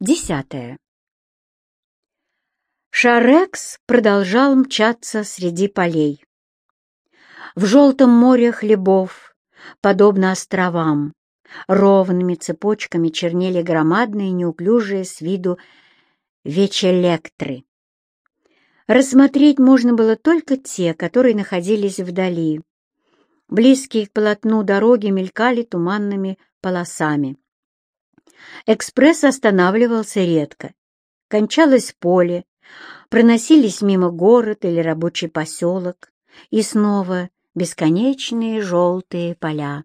Десятое. Шарекс продолжал мчаться среди полей. В желтом море хлебов, подобно островам, ровными цепочками чернели громадные неуклюжие с виду вечелектры. Рассмотреть можно было только те, которые находились вдали. Близкие к полотну дороги мелькали туманными полосами. Экспресс останавливался редко. Кончалось поле, проносились мимо город или рабочий поселок, и снова бесконечные желтые поля.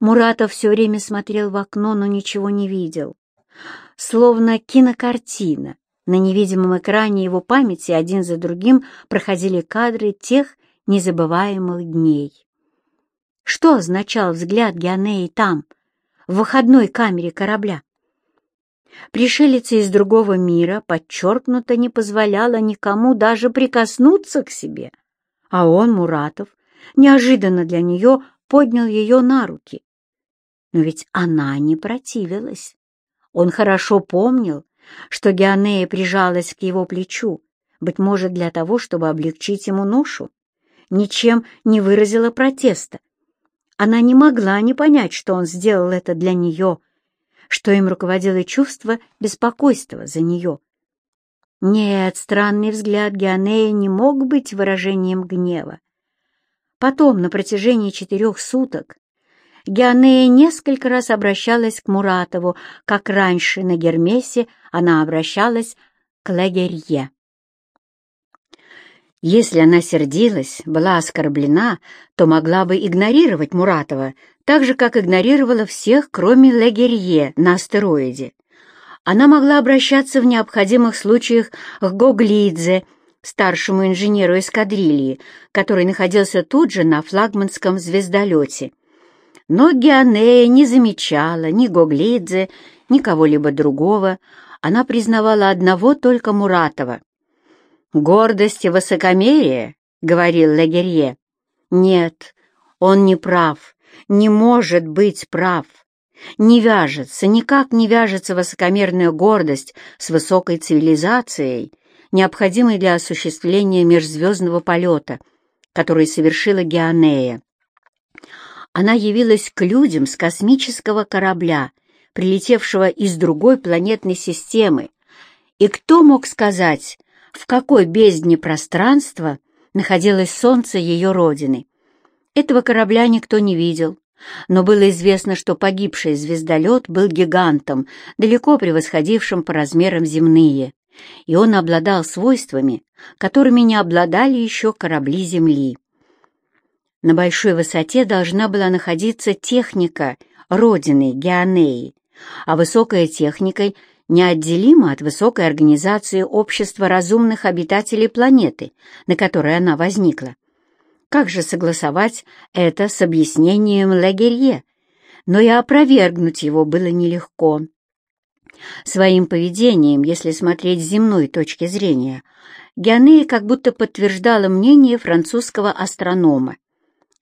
Муратов все время смотрел в окно, но ничего не видел. Словно кинокартина, на невидимом экране его памяти один за другим проходили кадры тех незабываемых дней. Что означал взгляд Геонеи там, в выходной камере корабля? Пришелица из другого мира подчеркнуто не позволяла никому даже прикоснуться к себе, а он, Муратов, неожиданно для нее поднял ее на руки. Но ведь она не противилась. Он хорошо помнил, что Геонея прижалась к его плечу, быть может, для того, чтобы облегчить ему ношу, ничем не выразила протеста. Она не могла не понять, что он сделал это для нее, что им руководило чувство беспокойства за нее. Нет, странный взгляд Геонея не мог быть выражением гнева. Потом, на протяжении четырех суток, Геонея несколько раз обращалась к Муратову, как раньше на Гермесе она обращалась к Лагерье. Если она сердилась, была оскорблена, то могла бы игнорировать Муратова, так же, как игнорировала всех, кроме Лагерье на астероиде. Она могла обращаться в необходимых случаях к Гоглидзе, старшему инженеру эскадрильи, который находился тут же на флагманском звездолете. Но Геонея не замечала ни Гоглидзе, ни кого-либо другого, она признавала одного только Муратова. «Гордость и высокомерие», — говорил Лагерье. «Нет, он не прав, не может быть прав. Не вяжется, никак не вяжется высокомерная гордость с высокой цивилизацией, необходимой для осуществления межзвездного полета, который совершила Геонея. Она явилась к людям с космического корабля, прилетевшего из другой планетной системы. И кто мог сказать, в какой бездне пространства находилось солнце ее родины? Этого корабля никто не видел, но было известно, что погибший звездолет был гигантом, далеко превосходившим по размерам земные, и он обладал свойствами, которыми не обладали еще корабли Земли. На большой высоте должна была находиться техника родины Геонеи, а высокая техника неотделима от высокой организации общества разумных обитателей планеты, на которой она возникла. Как же согласовать это с объяснением Лагерье? Но и опровергнуть его было нелегко. Своим поведением, если смотреть с земной точки зрения, Геонея как будто подтверждала мнение французского астронома.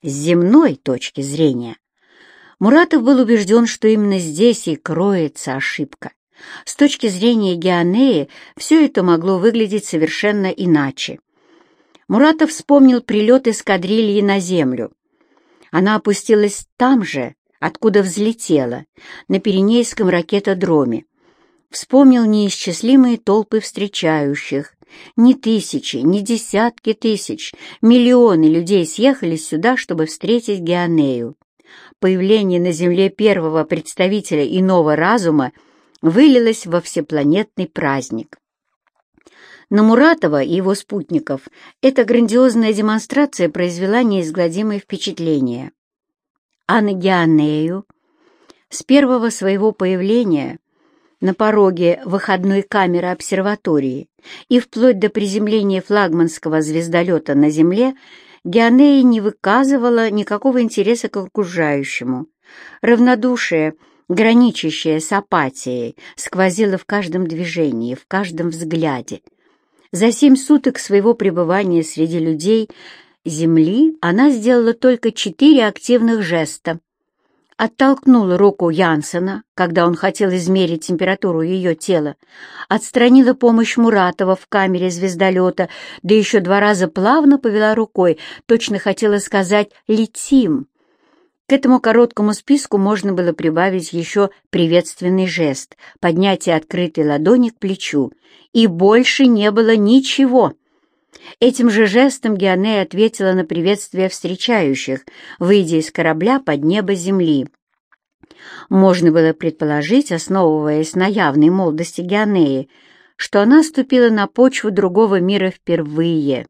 С земной точки зрения Муратов был убежден, что именно здесь и кроется ошибка. С точки зрения Геонеи все это могло выглядеть совершенно иначе. Муратов вспомнил прилет эскадрильи на землю. Она опустилась там же, откуда взлетела, на Пиренейском ракетодроме. Вспомнил неисчислимые толпы встречающих. Ни тысячи, ни десятки тысяч, миллионы людей съехались сюда, чтобы встретить Геонею. Появление на Земле первого представителя иного разума вылилось во всепланетный праздник. На Муратова и его спутников эта грандиозная демонстрация произвела неизгладимое впечатление. А на Геонею с первого своего появления на пороге выходной камеры обсерватории и вплоть до приземления флагманского звездолета на Земле Геонея не выказывала никакого интереса к окружающему. Равнодушие, граничащее с апатией, сквозило в каждом движении, в каждом взгляде — за семь суток своего пребывания среди людей Земли она сделала только четыре активных жеста. оттолкнула руку Янсена, когда он хотел измерить температуру ее тела, отстранила помощь Муратова в камере звездолета, да еще два раза плавно повела рукой, точно хотела сказать «летим». К этому короткому списку можно было прибавить еще приветственный жест, поднятие открытой ладони к плечу, и больше не было ничего. Этим же жестом Геонея ответила на приветствие встречающих, выйдя из корабля под небо земли. Можно было предположить, основываясь на явной молодости Геонеи, что она ступила на почву другого мира впервые,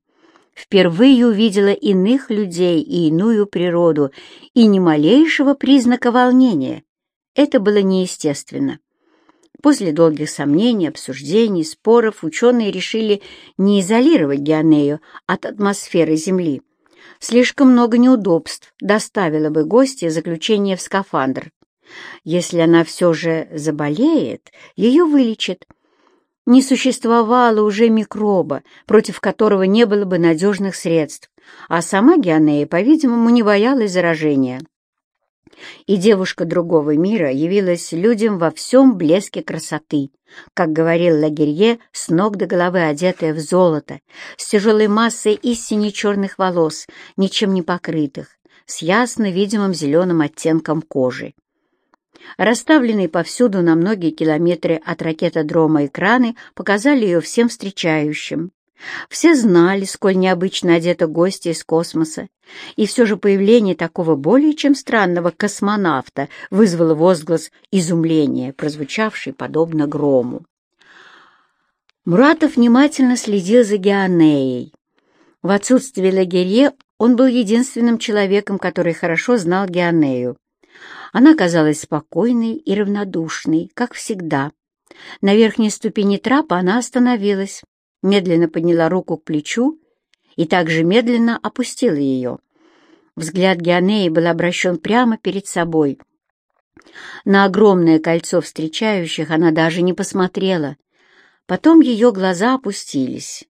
впервые увидела иных людей и иную природу, и ни малейшего признака волнения. Это было неестественно. После долгих сомнений, обсуждений, споров ученые решили не изолировать Геонею от атмосферы Земли. Слишком много неудобств доставило бы гостья заключение в скафандр. Если она все же заболеет, ее вылечат. Не существовало уже микроба, против которого не было бы надежных средств, а сама Геонея, по-видимому, не боялась заражения. И девушка другого мира явилась людям во всем блеске красоты, как говорил Лагерье, с ног до головы одетая в золото, с тяжелой массой из сине-черных волос, ничем не покрытых, с ясно видимым зеленым оттенком кожи. Расставленные повсюду на многие километры от ракетодрома экраны показали ее всем встречающим. Все знали, сколь необычно одета гостья из космоса, и все же появление такого более чем странного космонавта вызвало возглас изумления, прозвучавший подобно грому. Муратов внимательно следил за Геонеей. В отсутствие Лагерье он был единственным человеком, который хорошо знал Геонею. Она казалась спокойной и равнодушной, как всегда. На верхней ступени трапа она остановилась, медленно подняла руку к плечу и также медленно опустила ее. Взгляд Геонеи был обращен прямо перед собой. На огромное кольцо встречающих она даже не посмотрела. Потом ее глаза опустились.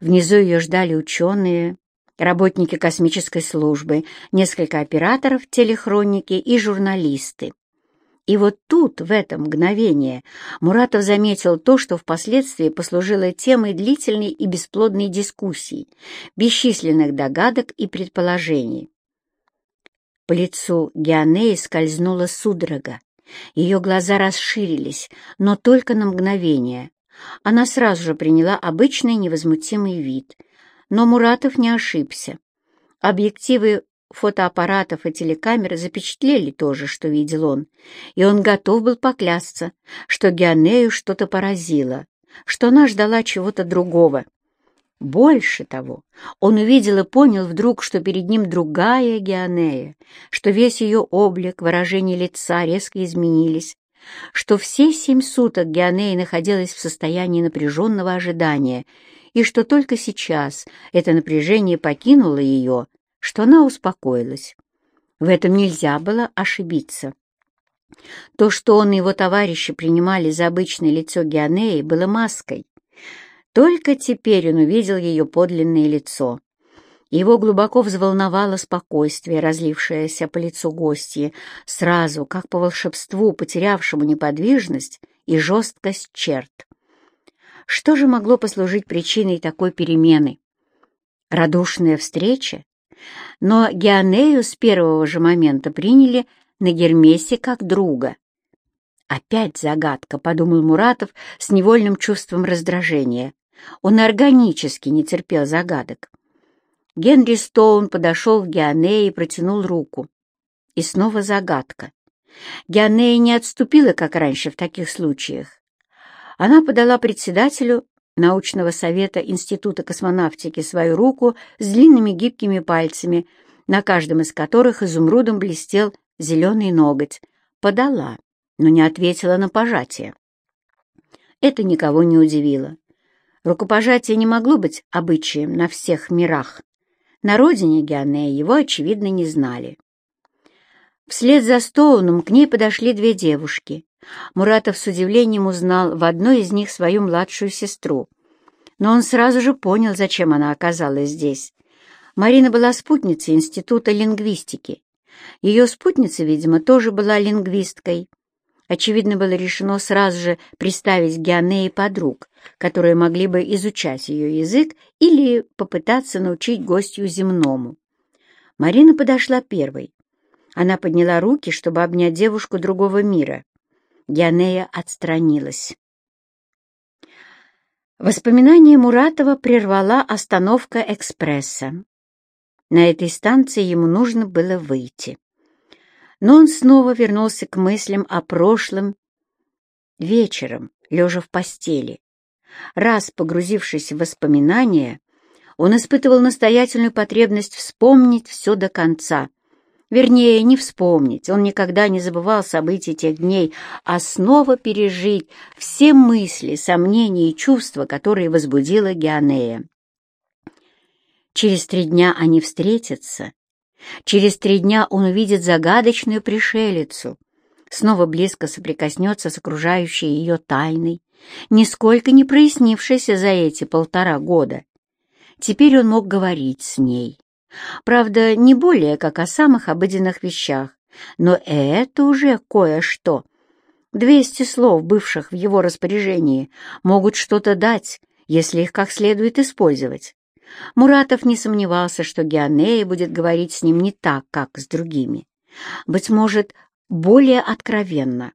Внизу ее ждали ученые, работники космической службы, несколько операторов телехроники и журналисты. И вот тут, в это мгновение, Муратов заметил то, что впоследствии послужило темой длительной и бесплодной дискуссии, бесчисленных догадок и предположений. По лицу Геонеи скользнула судорога. Ее глаза расширились, но только на мгновение. Она сразу же приняла обычный невозмутимый вид. Но Муратов не ошибся. Объективы фотоаппаратов и телекамер запечатлели то же, что видел он, и он готов был поклясться, что Геонею что-то поразило, что она ждала чего-то другого. Больше того, он увидел и понял вдруг, что перед ним другая Геонея, что весь ее облик, выражение лица резко изменились, что все семь суток Геонея находилась в состоянии напряженного ожидания, и что только сейчас это напряжение покинуло ее, что она успокоилась. В этом нельзя было ошибиться. То, что он и его товарищи принимали за обычное лицо Геонеи, было маской. Только теперь он увидел ее подлинное лицо. Его глубоко взволновало спокойствие, разлившееся по лицу гостьи, сразу, как по волшебству, потерявшему неподвижность и жесткость черт. Что же могло послужить причиной такой перемены? Радушная встреча но Геонею с первого же момента приняли на Гермесе как друга. «Опять загадка», — подумал Муратов с невольным чувством раздражения. Он органически не терпел загадок. Генри Стоун подошел к Геонее и протянул руку. И снова загадка. Геонея не отступила, как раньше в таких случаях. Она подала председателю научного совета Института космонавтики свою руку с длинными гибкими пальцами, на каждом из которых изумрудом блестел зеленый ноготь. Подала, но не ответила на пожатие. Это никого не удивило. Рукопожатие не могло быть обычаем на всех мирах. На родине Геонея его, очевидно, не знали. Вслед за Стоуном к ней подошли две девушки. Муратов с удивлением узнал в одной из них свою младшую сестру. Но он сразу же понял, зачем она оказалась здесь. Марина была спутницей Института лингвистики. Ее спутница, видимо, тоже была лингвисткой. Очевидно, было решено сразу же представить Геонеи подруг, которые могли бы изучать ее язык или попытаться научить гостью земному. Марина подошла первой. Она подняла руки, чтобы обнять девушку другого мира. Геонея отстранилась. Воспоминание Муратова прервала остановка экспресса. На этой станции ему нужно было выйти. Но он снова вернулся к мыслям о прошлом вечером, лежа в постели. Раз погрузившись в воспоминания, он испытывал настоятельную потребность вспомнить все до конца. Вернее, не вспомнить, он никогда не забывал событий тех дней, а снова пережить все мысли, сомнения и чувства, которые возбудила Геонея. Через три дня они встретятся. Через три дня он увидит загадочную пришелицу, снова близко соприкоснется с окружающей ее тайной, нисколько не прояснившейся за эти полтора года. Теперь он мог говорить с ней. Правда, не более как о самых обыденных вещах, но это уже кое-что. Двести слов, бывших в его распоряжении, могут что-то дать, если их как следует использовать. Муратов не сомневался, что Геонея будет говорить с ним не так, как с другими. Быть может, более откровенно.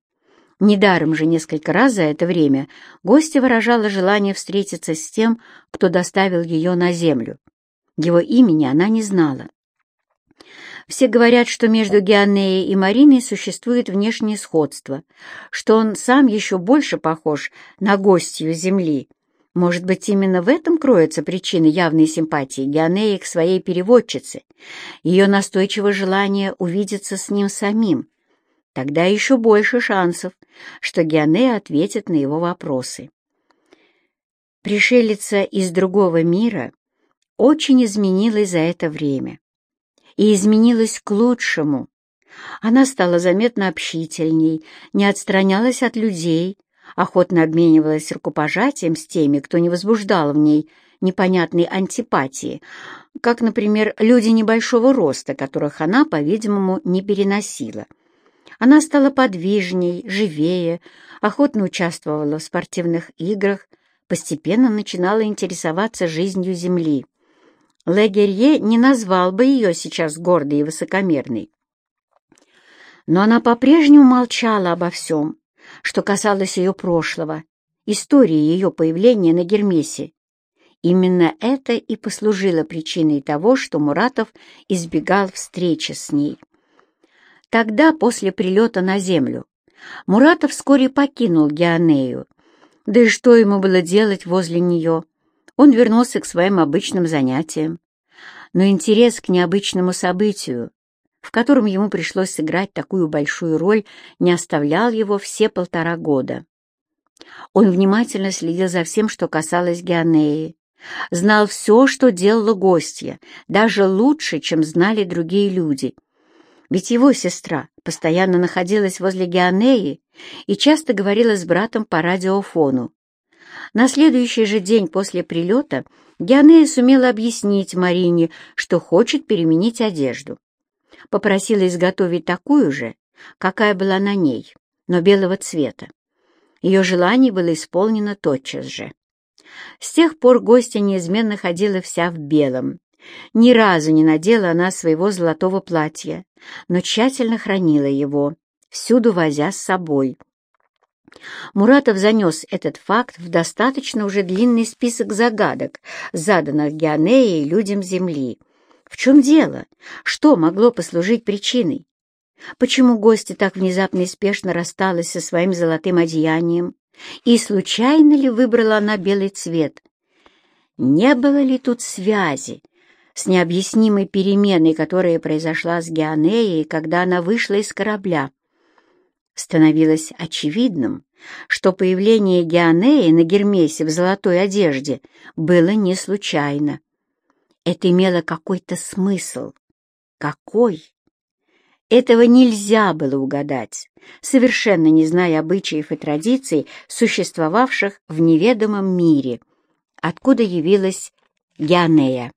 Недаром же несколько раз за это время гостья выражала желание встретиться с тем, кто доставил ее на землю. Его имени она не знала. Все говорят, что между Геонеей и Мариной существует внешнее сходство, что он сам еще больше похож на гостью Земли, может быть, именно в этом кроется причина явной симпатии Геонеи к своей переводчице, ее настойчивое желание увидеться с ним самим. Тогда еще больше шансов, что Геонея ответит на его вопросы. Пришелица из другого мира очень изменилась за это время. И изменилась к лучшему. Она стала заметно общительней, не отстранялась от людей, охотно обменивалась рукопожатием с теми, кто не возбуждал в ней непонятной антипатии, как, например, люди небольшого роста, которых она, по-видимому, не переносила. Она стала подвижней, живее, охотно участвовала в спортивных играх, постепенно начинала интересоваться жизнью Земли. Легерье не назвал бы ее сейчас гордой и высокомерной. Но она по-прежнему молчала обо всем, что касалось ее прошлого, истории ее появления на Гермесе. Именно это и послужило причиной того, что Муратов избегал встречи с ней. Тогда, после прилета на Землю, Муратов вскоре покинул Геонею. Да и что ему было делать возле нее? Он вернулся к своим обычным занятиям. Но интерес к необычному событию, в котором ему пришлось сыграть такую большую роль, не оставлял его все полтора года. Он внимательно следил за всем, что касалось Геонеи, знал все, что делала гостья, даже лучше, чем знали другие люди. Ведь его сестра постоянно находилась возле Геонеи и часто говорила с братом по радиофону. На следующий же день после прилета Геонея сумела объяснить Марине, что хочет переменить одежду попросила изготовить такую же, какая была на ней, но белого цвета. Ее желание было исполнено тотчас же. С тех пор гостья неизменно ходила вся в белом. Ни разу не надела она своего золотого платья, но тщательно хранила его, всюду возя с собой. Муратов занес этот факт в достаточно уже длинный список загадок, заданных Геонеей людям Земли, в чем дело? Что могло послужить причиной? Почему гостья так внезапно и спешно рассталась со своим золотым одеянием? И случайно ли выбрала она белый цвет? Не было ли тут связи с необъяснимой переменой, которая произошла с Геонеей, когда она вышла из корабля? Становилось очевидным, что появление Геонеи на Гермесе в золотой одежде было не случайно. Это имело какой-то смысл. Какой? Этого нельзя было угадать, совершенно не зная обычаев и традиций, существовавших в неведомом мире, откуда явилась Геонея.